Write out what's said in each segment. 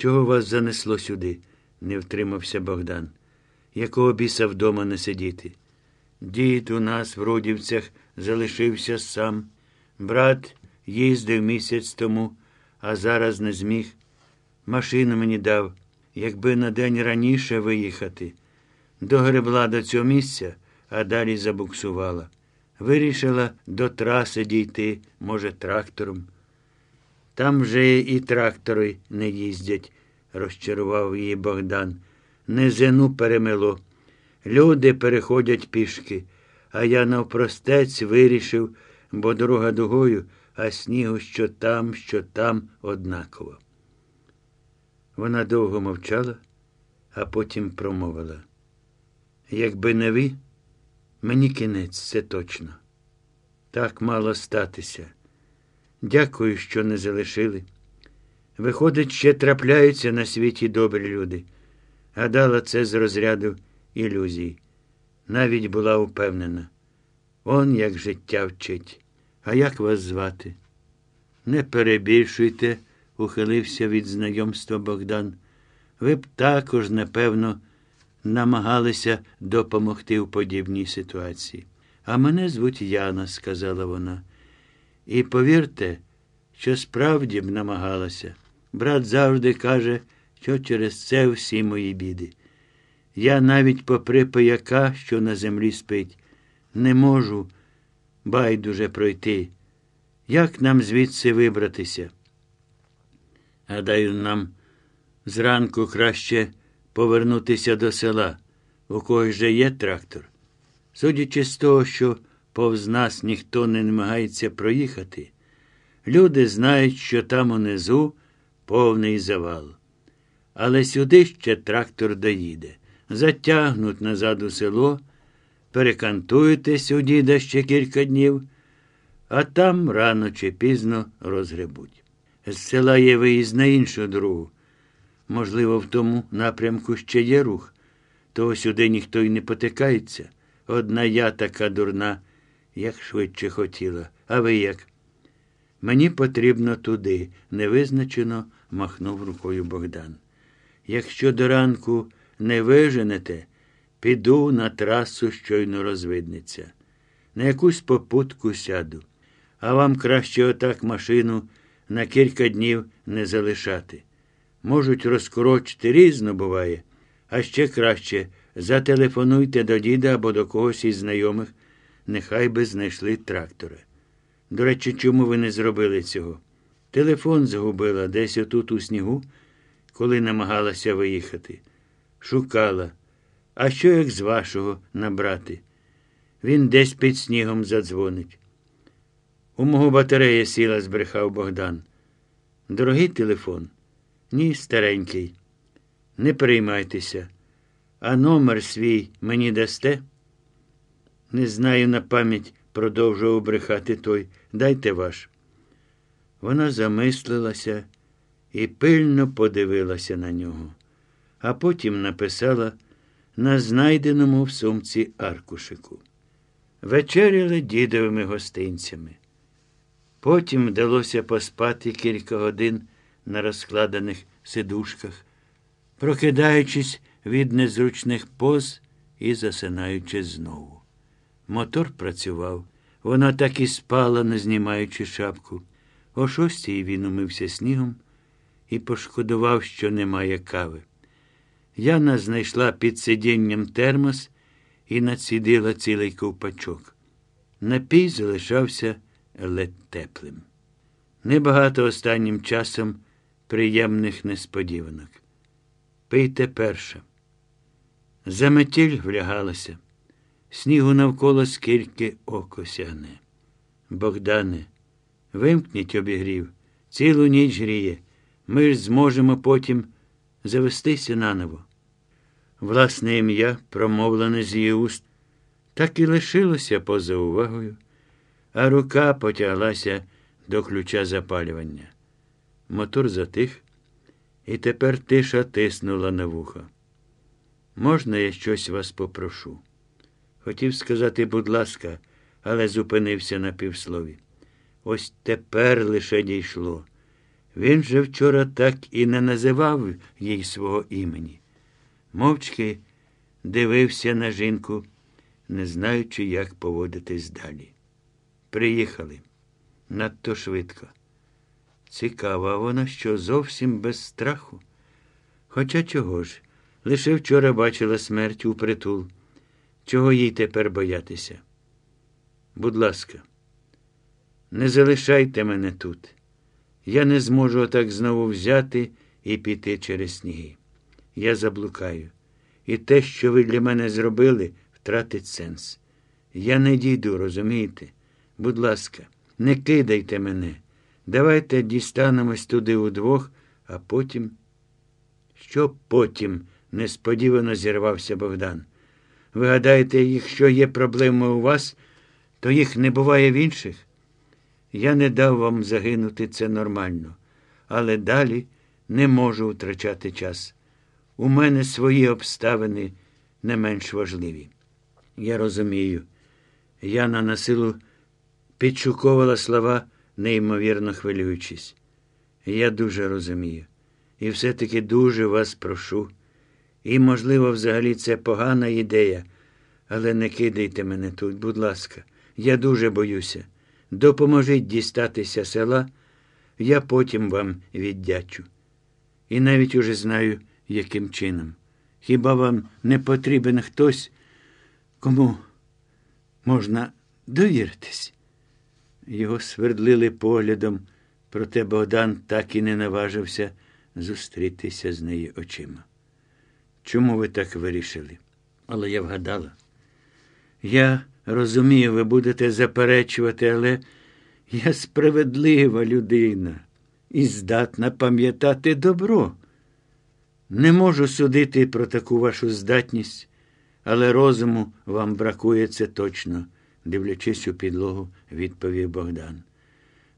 Чого вас занесло сюди? не втримався Богдан. Якого біса вдома не сидіти? Дід у нас в Рудівцях залишився сам. Брат їздив місяць тому, а зараз не зміг. Машину мені дав, якби на день раніше виїхати. Догребла до цього місця, а далі забуксувала. Вирішила до траси дійти, може, трактором. Там вже і трактори не їздять, розчарував її Богдан. Низину перемило. Люди переходять пішки, а я навпростець вирішив, бо дорога дугою, а снігу що там, що там однаково. Вона довго мовчала, а потім промовила. Якби не ви, мені кінець, це точно. Так мало статися. Дякую, що не залишили. Виходить, ще трапляються на світі добрі люди. Гадала це з розряду ілюзій. Навіть була упевнена. Он як життя вчить. А як вас звати? Не перебільшуйте, ухилився від знайомства Богдан. Ви б також, напевно, намагалися допомогти в подібній ситуації. А мене звуть Яна, сказала вона. І повірте, що справді б намагалася. Брат завжди каже, що через це всі мої біди. Я навіть попри пияка, що на землі спить, не можу байдуже пройти. Як нам звідси вибратися? Гадаю, нам зранку краще повернутися до села, у когось же є трактор. Судячи з того, що повз нас ніхто не намагається проїхати, люди знають, що там унизу повний завал. Але сюди ще трактор доїде. Затягнуть назад у село, перекантуєтесь у діда ще кілька днів, а там рано чи пізно розгребуть. З села є виїзд на іншу дорогу. Можливо, в тому напрямку ще є рух, того сюди ніхто й не потикається. Одна я така дурна, як швидше хотіла. А ви як? Мені потрібно туди, невизначено махнув рукою Богдан. Якщо до ранку не виженете, піду на трасу щойно розвиднеться. На якусь попутку сяду, а вам краще отак машину на кілька днів не залишати. Можуть розкорочити різно буває, а ще краще зателефонуйте до діда або до когось із знайомих, нехай би знайшли трактора. До речі, чому ви не зробили цього? Телефон згубила десь отут у снігу, коли намагалася виїхати. Шукала. А що як з вашого набрати? Він десь під снігом задзвонить. У мого батарея сіла, збрехав Богдан. Дорогий телефон? Ні, старенький. Не переймайтеся. А номер свій мені дасте? Не знаю на пам'ять, продовжував брехати той. Дайте ваш. Вона замислилася і пильно подивилася на нього, а потім написала на знайденому в сумці аркушику. Вечеряли дідовими гостинцями. Потім вдалося поспати кілька годин на розкладених сидушках, прокидаючись від незручних поз і засинаючи знову. Мотор працював. Вона так і спала, не знімаючи шапку. О шостій він умився снігом і пошкодував, що немає кави. Яна знайшла під сидінням термос і націдила цілий ковпачок. Напій залишався ледь теплим. Небагато останнім часом приємних несподіванок. Пийте перша. Заметіль влягалася. Снігу навколо скільки око сягне. Богдане, вимкніть обігрів, цілу ніч гріє. Ми ж зможемо потім завестися наново. Власне ім'я, промовлене з її уст, так і лишилося поза увагою, а рука потяглася до ключа запалювання. Мотор затих, і тепер тиша тиснула на вухо. Можна я щось вас попрошу? Хотів сказати, будь ласка, але зупинився на півслові. Ось тепер лише дійшло. Він же вчора так і не називав їй свого імені. Мовчки дивився на жінку, не знаючи, як поводитись далі. Приїхали надто швидко. Цікаво, а вона що зовсім без страху. Хоча чого ж? Лише вчора бачила смерть у притул. Чого їй тепер боятися? Будь ласка, не залишайте мене тут. Я не зможу отак знову взяти і піти через сніги. Я заблукаю. І те, що ви для мене зробили, втратить сенс. Я не дійду, розумієте? Будь ласка, не кидайте мене. Давайте дістанемось туди удвох, а потім. Що потім? несподівано зірвався Богдан. Ви гадаєте, якщо є проблеми у вас, то їх не буває в інших? Я не дав вам загинути це нормально, але далі не можу втрачати час. У мене свої обставини не менш важливі. Я розумію. Яна на силу підшуковувала слова, неймовірно хвилюючись. Я дуже розумію. І все-таки дуже вас прошу. І, можливо, взагалі це погана ідея, але не кидайте мене тут, будь ласка, я дуже боюся. Допоможіть дістатися села, я потім вам віддячу. І навіть уже знаю, яким чином. Хіба вам не потрібен хтось, кому можна довіритись? Його свердлили поглядом, проте Богдан так і не наважився зустрітися з нею очима. Чому ви так вирішили? Але я вгадала. Я розумію, ви будете заперечувати, але я справедлива людина і здатна пам'ятати добро. Не можу судити про таку вашу здатність, але розуму вам бракує це точно, дивлячись у підлогу, відповів Богдан.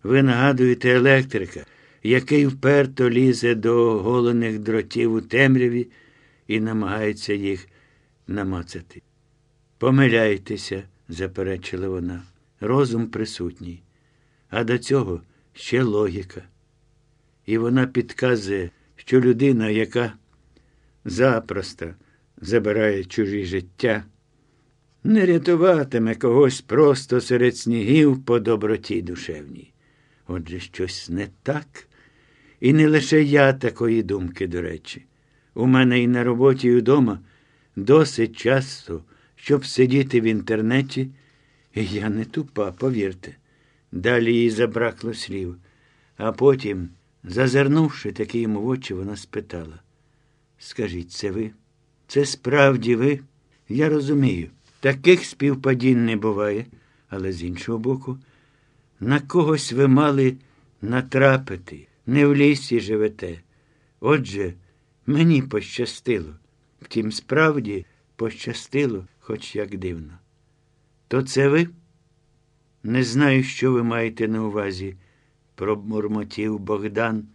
Ви нагадуєте електрика, який вперто лізе до голених дротів у темряві і намагається їх намацати. Помиляйтеся, заперечила вона. Розум присутній. А до цього ще логіка. І вона підказує, що людина, яка запросто забирає чужі життя, не рятуватиме когось просто серед снігів по доброті душевній. Отже, щось не так. І не лише я такої думки, до речі. У мене і на роботі, і вдома досить часто, щоб сидіти в інтернеті, і я не тупа, повірте. Далі їй забракло слів. А потім, зазирнувши таки йому в очі, вона спитала Скажіть, це ви? Це справді ви? Я розумію, таких співпадінь не буває, але з іншого боку, на когось ви мали натрапити, не в лісі живете. Отже, мені пощастило. Втім, справді пощастило, хоч як дивно. То це ви? Не знаю, що ви маєте на увазі, промурмотів Богдан,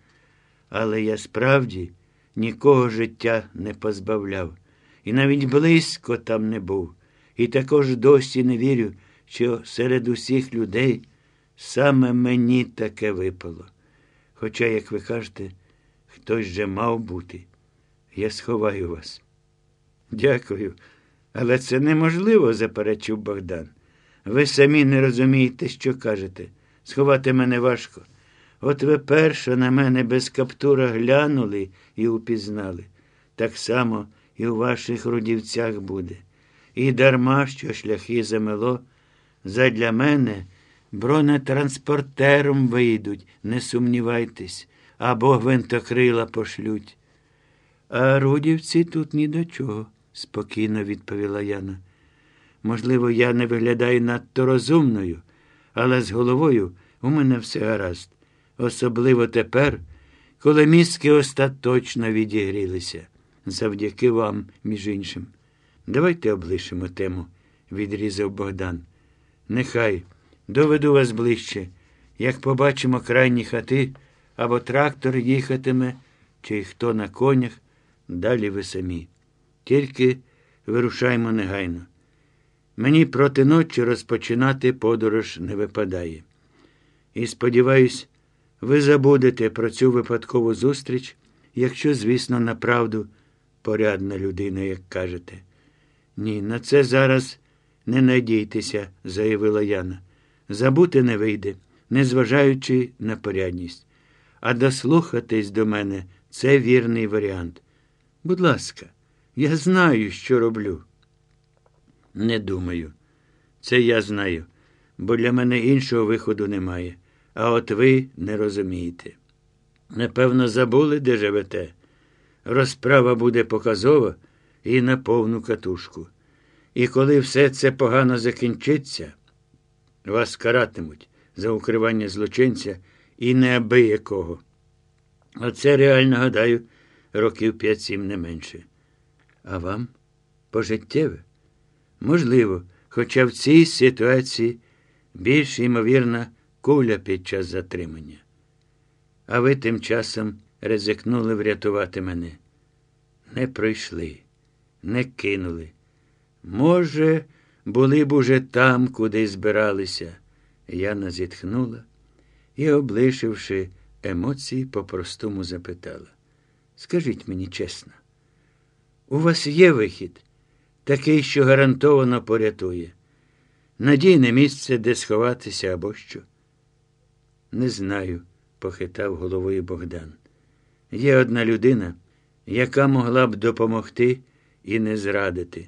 але я справді нікого життя не позбавляв, і навіть близько там не був. І також досі не вірю, що серед усіх людей саме мені таке випало. Хоча, як ви кажете, хтось же мав бути. Я сховаю вас. Дякую. Але це неможливо, заперечив Богдан. Ви самі не розумієте, що кажете. Сховати мене важко. От ви перше на мене без каптура глянули і упізнали. Так само і у ваших родівцях буде. І дарма, що шляхи замело, задля мене бронетранспортером вийдуть, не сумнівайтесь, або гвинтокрила пошлють. А родівці тут ні до чого, спокійно відповіла Яна. Можливо, я не виглядаю надто розумною, але з головою у мене все гаразд. Особливо тепер, коли мізки остаточно відігрілися, завдяки вам, між іншим. Давайте облишимо тему, відрізав Богдан. Нехай доведу вас ближче, як побачимо крайні хати, або трактор їхатиме, чи хто на конях, далі ви самі. Тільки вирушаймо негайно. Мені проти ночі розпочинати подорож не випадає. І, сподіваюсь, Ви забудете про цю випадкову зустріч, якщо, звісно, направду порядна людина, як кажете. Ні, на це зараз не надійтеся, заявила Яна. Забути не вийде, незважаючи на порядність. А дослухатись до мене це вірний варіант. Будь ласка, я знаю, що роблю. Не думаю. Це я знаю, бо для мене іншого виходу немає. А от ви не розумієте. Напевно, забули, де живете. Розправа буде показова і на повну катушку. І коли все це погано закінчиться, вас каратимуть за укривання злочинця і неабиякого. Оце реально гадаю, років 5-7 не менше. А вам пожиттєве? Можливо, хоча в цій ситуації більш ймовірна куля під час затримання. А ви тим часом ризикнули врятувати мене. Не пройшли, не кинули. Може, були б уже там, куди збиралися. Яна зітхнула і, облишивши емоції, по-простому запитала. Скажіть мені чесно, у вас є вихід, такий, що гарантовано порятує, надійне місце, де сховатися або що? Не знаю, похитав головою Богдан. Є одна людина, яка могла б допомогти і не зрадити.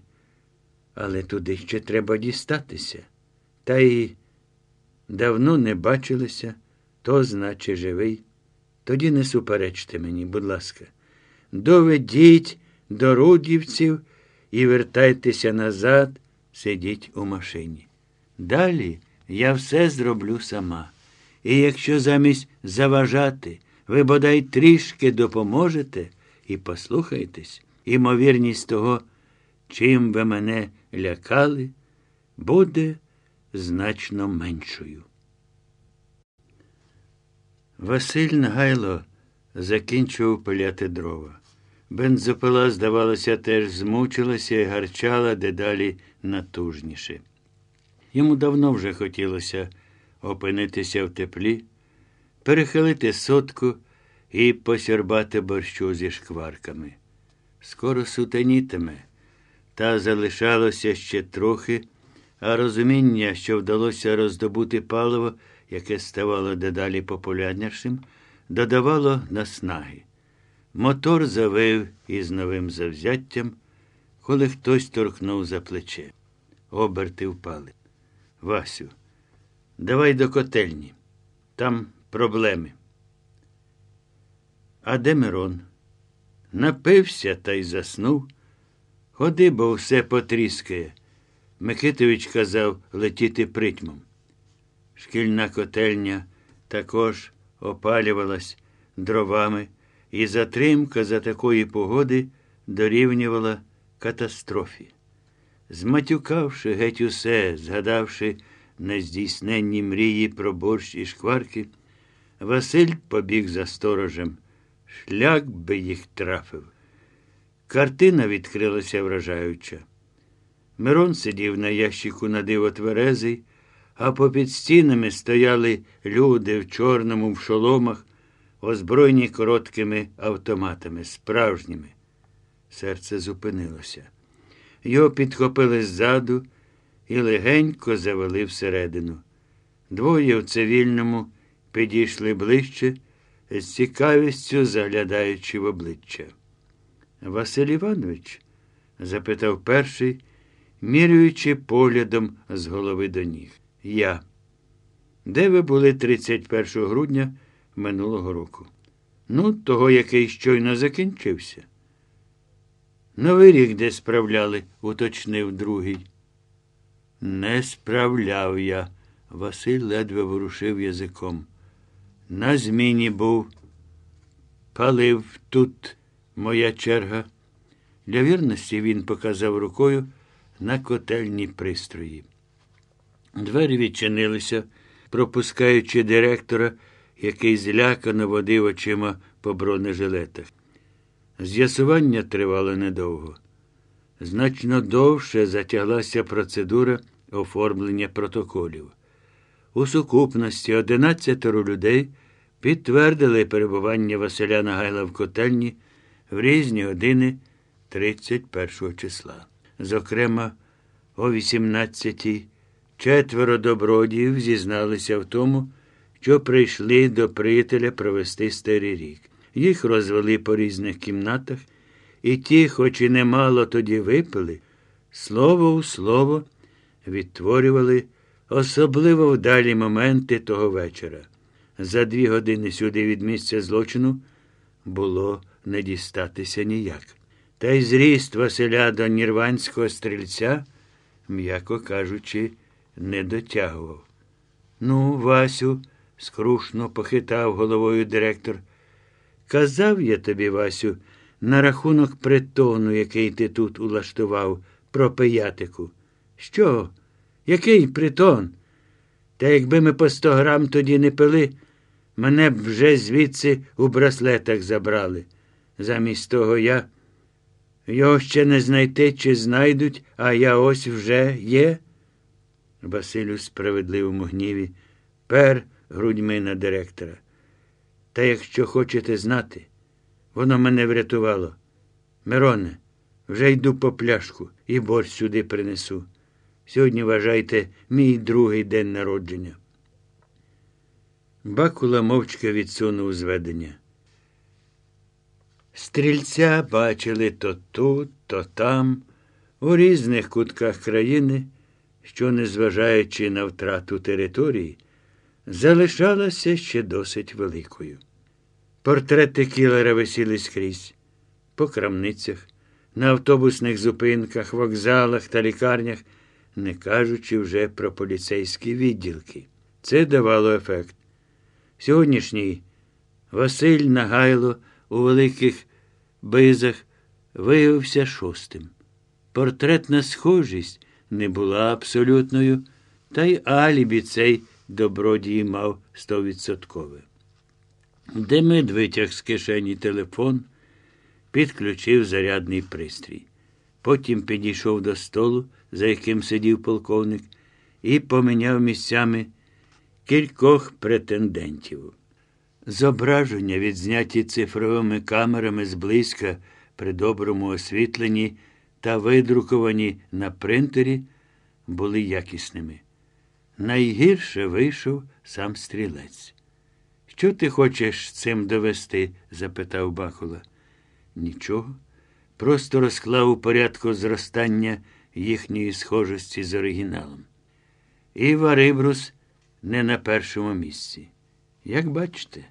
Але туди ще треба дістатися. Та й давно не бачилися, то значить живий. Тоді не суперечте мені, будь ласка. Доведіть до рудівців і вертайтеся назад, сидіть у машині. Далі я все зроблю сама. І якщо замість заважати, ви бодай трішки допоможете і послухайтесь, імовірність того, чим ви мене лякали, буде значно меншою. Василь Нагайло закінчував пиляти дрова. Бензопила, здавалося, теж змучилася і гарчала дедалі натужніше. Йому давно вже хотілося опинитися в теплі, перехилити сотку і посірбати борщу зі шкварками. Скоро сутенітиме, та залишалося ще трохи, а розуміння, що вдалося роздобути паливо, яке ставало дедалі популярнішим, додавало наснаги. Мотор завив із новим завзяттям, коли хтось торкнув за плече. Оберти впали. Васю, давай до котельні. Там проблеми. А де Мирон? Напився та й заснув. Ходи, бо все потріскає. Микитович казав летіти притьмом. Шкільна котельня також опалювалась дровами, і затримка за такої погоди дорівнювала катастрофі. Зматюкавши геть усе, згадавши нездійсненні мрії про борщ і шкварки, Василь побіг за сторожем. Шлях би їх трафив. Картина відкрилася вражаюча. Мирон сидів на ящику на диво тверезий, а попід стінами стояли люди в чорному в шоломах, озброєні короткими автоматами, справжніми. Серце зупинилося. Його підхопили ззаду і легенько завели всередину. Двоє в цивільному підійшли ближче, з цікавістю заглядаючи в обличчя. Василь Іванович? запитав перший, міряючи поглядом з голови до ніг. Я. Де ви були 31 грудня минулого року? Ну, того, який щойно закінчився. Новий рік де справляли, уточнив другий. Не справляв я. Василь ледве ворушив язиком. На зміні був. Палив тут моя черга. Для вірності він показав рукою на котельні пристрої. Двері відчинилися, пропускаючи директора, який злякано водив очима по бронежилетах. З'ясування тривало недовго. Значно довше затяглася процедура оформлення протоколів. У сукупності одинадцятеро людей підтвердили перебування Василя Нагайла в котельні в різні години 31 числа. Зокрема, о 18-й четверо добродіїв зізналися в тому, що прийшли до приятеля провести старий рік. Їх розвели по різних кімнатах, і ті, хоч і немало тоді випили, слово у слово відтворювали особливо вдалі моменти того вечора. За дві години сюди від місця злочину було не дістатися ніяк. Та й зріст Василя до нірванського стрільця, м'яко кажучи, не дотягував. Ну, Васю, скрушно похитав головою директор. Казав я тобі, Васю, на рахунок притону, який ти тут улаштував, про пиятику. Що? Який притон? Та якби ми по сто грам тоді не пили, мене б вже звідси у браслетах забрали. Замість того я. Його ще не знайти чи знайдуть, а я ось вже є. Василь у справедливому гніві пер грудьми на директора. Та якщо хочете знати, воно мене врятувало. Мироне, вже йду по пляшку і борщ сюди принесу. Сьогодні, вважайте, мій другий день народження. Бакула мовчки відсунув зведення. Стрільця бачили то тут, то там, у різних кутках країни, що, незважаючи на втрату території, залишалася ще досить великою. Портрети кілера висіли скрізь, по крамницях, на автобусних зупинках, вокзалах та лікарнях, не кажучи вже про поліцейські відділки. Це давало ефект. Сьогоднішній Василь Нагайло у великих бизах виявився шостим. Портретна схожість не була абсолютною, та й алібі цей добродій мав стовідсоткове. Демид витяг з кишені телефон, підключив зарядний пристрій. Потім підійшов до столу, за яким сидів полковник, і поміняв місцями кількох претендентів. Зображення, відзняті цифровими камерами зблизька при доброму освітленні та видруковані на принтері, були якісними. Найгірше вийшов сам стрілець. Що ти хочеш цим довести? запитав Бахула. Нічого. Просто розклав у порядку зростання їхньої схожості з оригіналом. І Варибрус не на першому місці. Як бачите,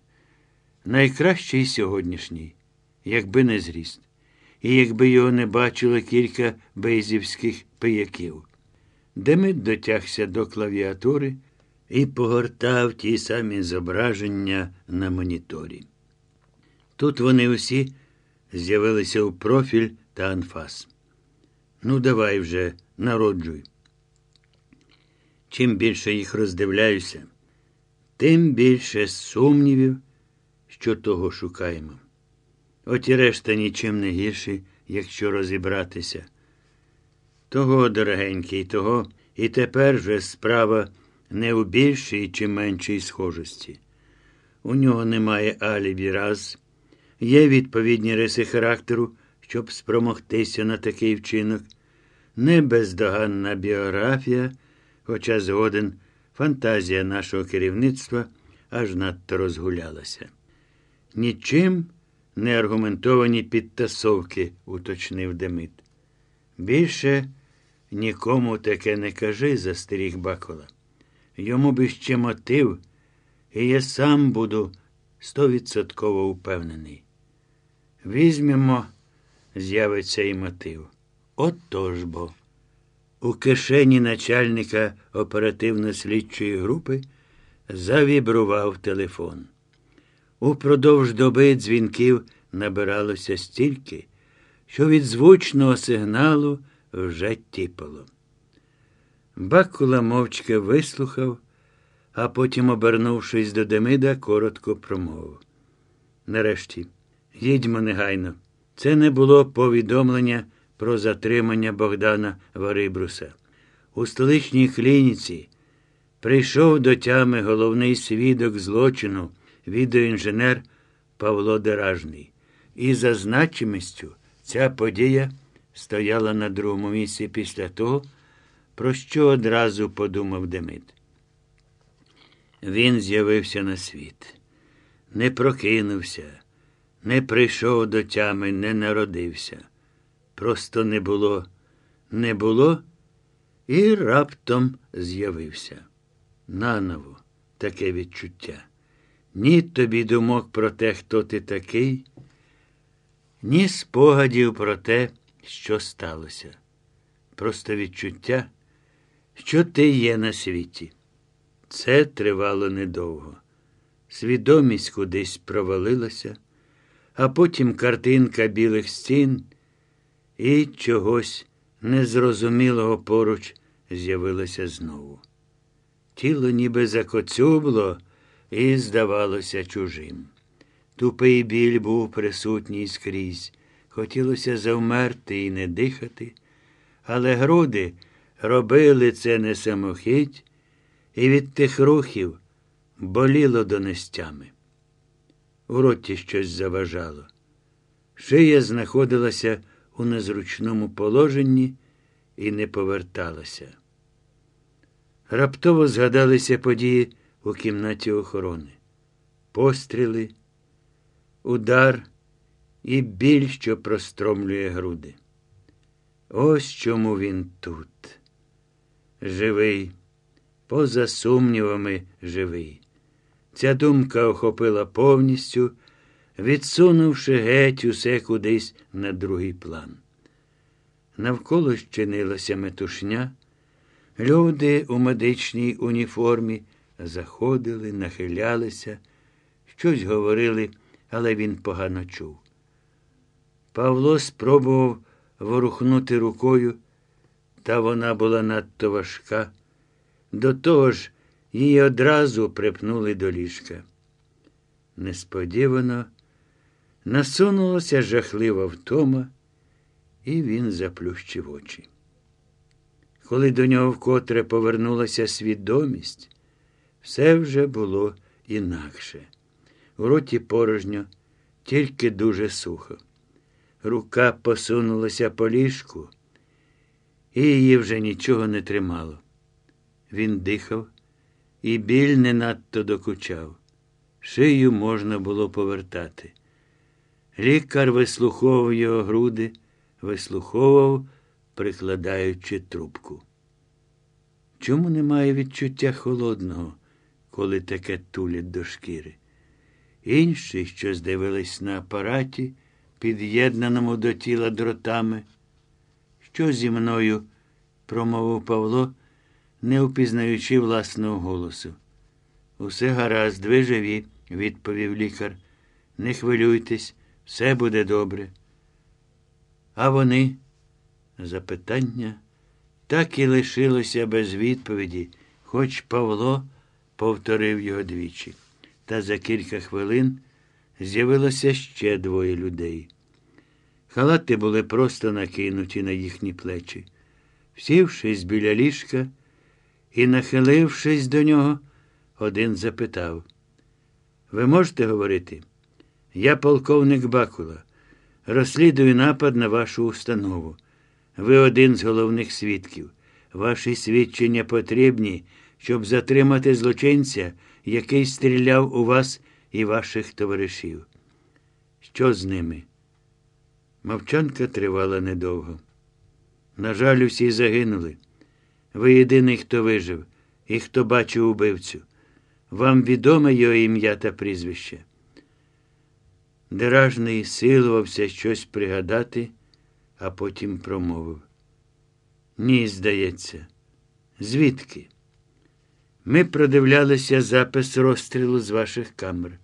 найкращий сьогоднішній, якби не зріст, і якби його не бачило кілька бейзівських пияків. Демид дотягся до клавіатури і погортав ті самі зображення на моніторі. Тут вони усі з'явилися у профіль та анфас. Ну, давай вже, народжуй. Чим більше їх роздивляюся, тим більше сумнівів, що того шукаємо. От і решта нічим не гірші, якщо розібратися. Того, дорогенький, того, і тепер же справа не у більшій чи меншій схожості. У нього немає алібі раз, є відповідні риси характеру, щоб спромогтися на такий вчинок, не бездоганна біографія, хоча згоден фантазія нашого керівництва аж надто розгулялася. Нічим не аргументовані підтасовки, уточнив Демид. Більше нікому таке не кажи, застеріг Бакола. Йому би ще мотив, і я сам буду стовідсотково упевнений. Візьмемо, з'явиться і мотив. От тож бо. У кишені начальника оперативно-слідчої групи завібрував телефон. Упродовж доби дзвінків набиралося стільки, що від звучного сигналу вже тіпало. Бакула мовчки вислухав, а потім, обернувшись до Демида, коротко промовив. Нарешті, їдьмо негайно. Це не було повідомлення про затримання Богдана Варибруса. У столичній клініці прийшов до тями головний свідок злочину відеоінженер Павло Деражний. І за значимістю ця подія стояла на другому місці після того, про що одразу подумав Демид. Він з'явився на світ, не прокинувся, не прийшов до тями, не народився. Просто не було, не було і раптом з'явився. Наново таке відчуття. Ні тобі думок про те, хто ти такий, ні спогадів про те, що сталося. Просто відчуття, що ти є на світі. Це тривало недовго. Свідомість кудись провалилася, а потім картинка білих стін і чогось незрозумілого поруч з'явилося знову. Тіло ніби закоцюбло і здавалося чужим. Тупий біль був присутній скрізь. Хотілося завмерти і не дихати, але груди робили це не самохідь, і від тих рухів боліло до нестями. У роті щось заважало. Шия знаходилася у незручному положенні і не поверталася. Раптово згадалися події у кімнаті охорони. Постріли, удар і біль, що простромлює груди. Ось чому він тут. Живий, поза сумнівами живий. Ця думка охопила повністю, відсунувши геть усе кудись на другий план. Навколо щинилася метушня. Люди у медичній уніформі заходили, нахилялися, щось говорили, але він погано чув. Павло спробував ворухнути рукою, та вона була надто важка. До того ж, її одразу припнули до ліжка. Несподівано насунулася жахлива втома, і він заплющив очі. Коли до нього вкотре повернулася свідомість, все вже було інакше. У роті порожньо, тільки дуже сухо. Рука посунулася по ліжку, і її вже нічого не тримало. Він дихав, і біль не надто докучав. Шию можна було повертати. Лікар вислуховував його груди, вислуховував, прикладаючи трубку. Чому немає відчуття холодного, коли таке тулять до шкіри? Інші, що здивились на апараті, під'єднаному до тіла дротами. Що зі мною? промовив Павло, не впізнаючи власного голосу. Усе гаразд, ви живі, відповів лікар. Не хвилюйтесь, все буде добре. А вони? Запитання так і лишилося без відповіді, хоч Павло повторив його двічі. Та за кілька хвилин з'явилося ще двоє людей. Халати були просто накинуті на їхні плечі. Сівшись біля ліжка і, нахилившись до нього, один запитав: Ви можете говорити? Я полковник Бакула. Розслідую напад на вашу установу. Ви один з головних свідків. Ваші свідчення потрібні, щоб затримати злочинця, який стріляв у вас і ваших товаришів. Що з ними? Мовчанка тривала недовго. На жаль, усі загинули. Ви єдиний, хто вижив і хто бачив убивцю. Вам відоме його ім'я та прізвище. Деражний силувався щось пригадати, а потім промовив. Ні, здається. Звідки? Ми продивлялися запис розстрілу з ваших камер.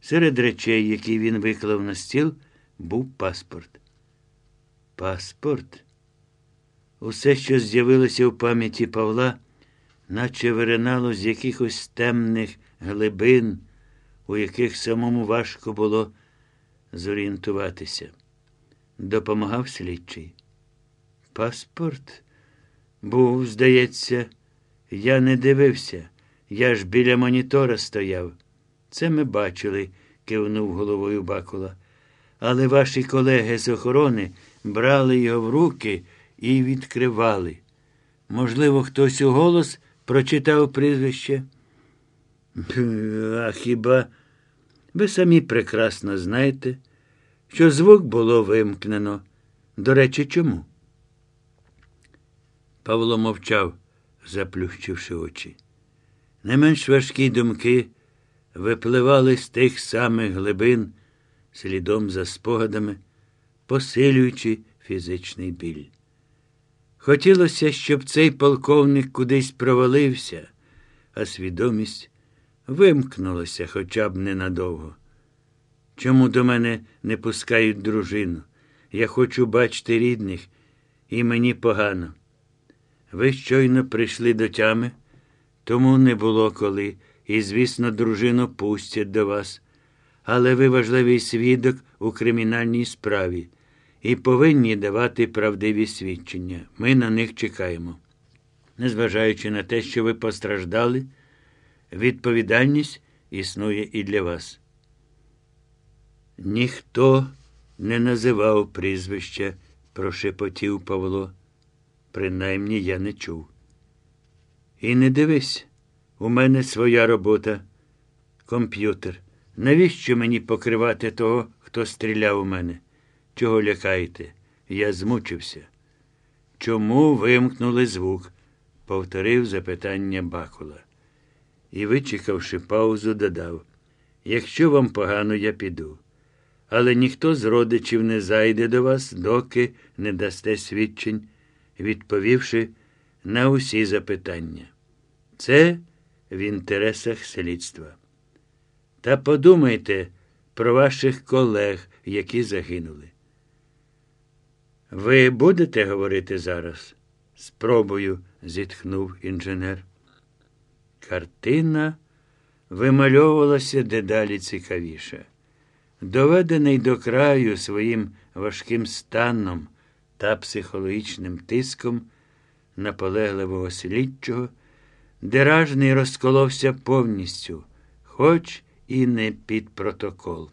Серед речей, які він виклав на стіл, був паспорт. Паспорт? Усе, що з'явилося в пам'яті Павла, наче виринало з якихось темних глибин, у яких самому важко було зорієнтуватися. Допомагав слідчий. Паспорт був, здається, я не дивився. Я ж біля монітора стояв. Це ми бачили, кивнув головою Бакула. Але ваші колеги з охорони брали його в руки і відкривали. Можливо, хтось у голос прочитав прізвище? А хіба ви самі прекрасно знаєте, що звук було вимкнено. До речі, чому? Павло мовчав, заплющивши очі. Не менш важкі думки випливали з тих самих глибин, слідом за спогадами, посилюючи фізичний біль. Хотілося, щоб цей полковник кудись провалився, а свідомість вимкнулася хоча б ненадовго. Чому до мене не пускають дружину? Я хочу бачити рідних, і мені погано. Ви щойно прийшли до тями, тому не було коли, і, звісно, дружину пустять до вас. Але ви важливий свідок у кримінальній справі і повинні давати правдиві свідчення. Ми на них чекаємо. Незважаючи на те, що ви постраждали, відповідальність існує і для вас. Ніхто не називав прізвища, прошепотів Павло. Принаймні я не чув. І не дивись, у мене своя робота, комп'ютер. Навіщо мені покривати того, хто стріляв у мене? Чого лякаєте? Я змучився. Чому вимкнули звук? повторив запитання Бакула. І, вичекавши паузу, додав Якщо вам погано, я піду. Але ніхто з родичів не зайде до вас, доки не дасте свідчень, відповівши на усі запитання. Це в інтересах слідства. Та подумайте про ваших колег, які загинули. Ви будете говорити зараз? Спробую, зітхнув інженер. Картина вимальовувалася дедалі цікавіше. Доведений до краю своїм важким станом та психологічним тиском наполегливого слідчого, Деражний розколовся повністю, хоч і не під протокол.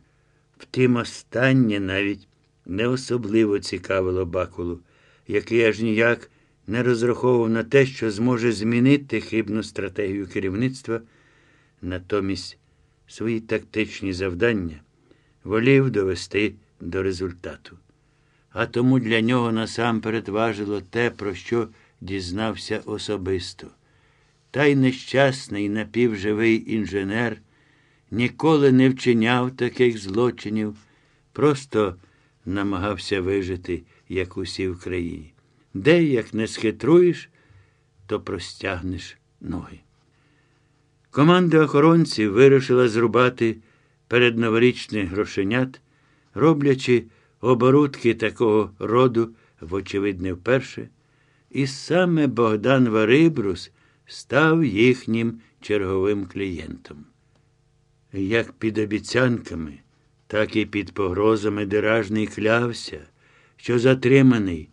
Втім, останнє навіть не особливо цікавило Бакулу, який аж ніяк не розраховував на те, що зможе змінити хибну стратегію керівництва, натомість свої тактичні завдання волів довести до результату. А тому для нього насамперед важило те, про що дізнався особисто. Та й нещасний напівживий інженер ніколи не вчиняв таких злочинів, просто намагався вижити, як усі в країні. Де, як не схитруєш, то простягнеш ноги. Команда охоронців вирішила зрубати перед новорічних грошенят, роблячи оборудки такого роду, вочевидь, не вперше, і саме Богдан Варибрус став їхнім черговим клієнтом. Як під обіцянками, так і під погрозами Деражний клявся, що затриманий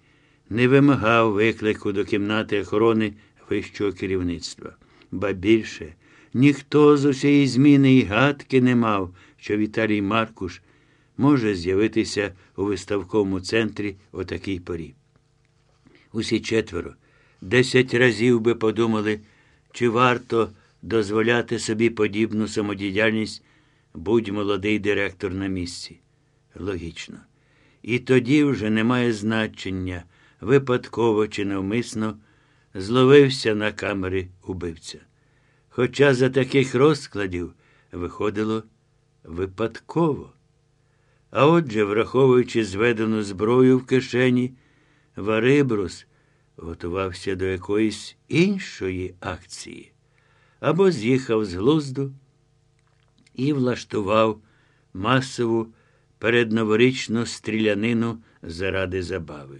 не вимагав виклику до кімнати охорони вищого керівництва, ба більше ніхто з усієї зміни і гадки не мав, що Віталій Маркуш може з'явитися у виставковому центрі о такій порі. Усі четверо десять разів би подумали, чи варто дозволяти собі подібну самодіяльність будь молодий директор на місці. Логічно. І тоді вже немає значення, випадково чи навмисно зловився на камери убивця. Хоча за таких розкладів виходило випадково. А отже, враховуючи зведену зброю в кишені, Варибрус готувався до якоїсь іншої акції або з'їхав з глузду і влаштував масову передноворічну стрілянину заради забави.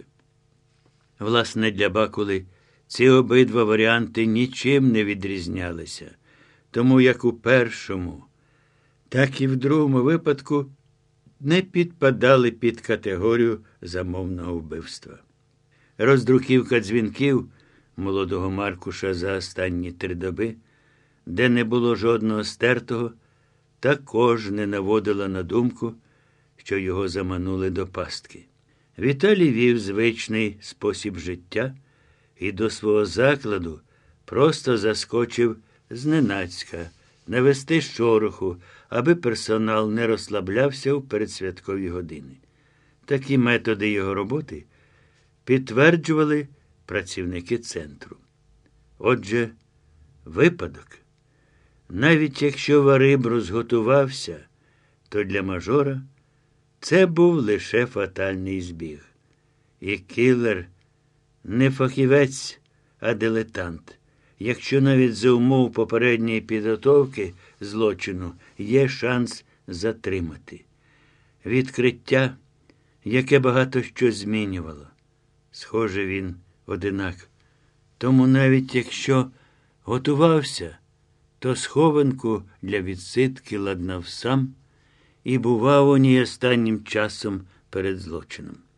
Власне, для Бакули ці обидва варіанти нічим не відрізнялися, тому як у першому, так і в другому випадку не підпадали під категорію замовного вбивства. Роздруківка дзвінків молодого Маркуша за останні три доби, де не було жодного стертого, також не наводила на думку, що його заманули до пастки. Віталій вів звичний спосіб життя і до свого закладу просто заскочив зненацька, навести шороху, аби персонал не розслаблявся у передсвяткові години. Такі методи його роботи підтверджували працівники центру. Отже, випадок. Навіть якщо Вариб розготувався, то для мажора це був лише фатальний збіг. І кілер не фахівець, а дилетант. Якщо навіть за умов попередньої підготовки злочину є шанс затримати. Відкриття, яке багато що змінювало. Схоже, він одинак. Тому навіть якщо готувався, то схованку для відсидки ладнав сам і бував у ній останнім часом перед злочином.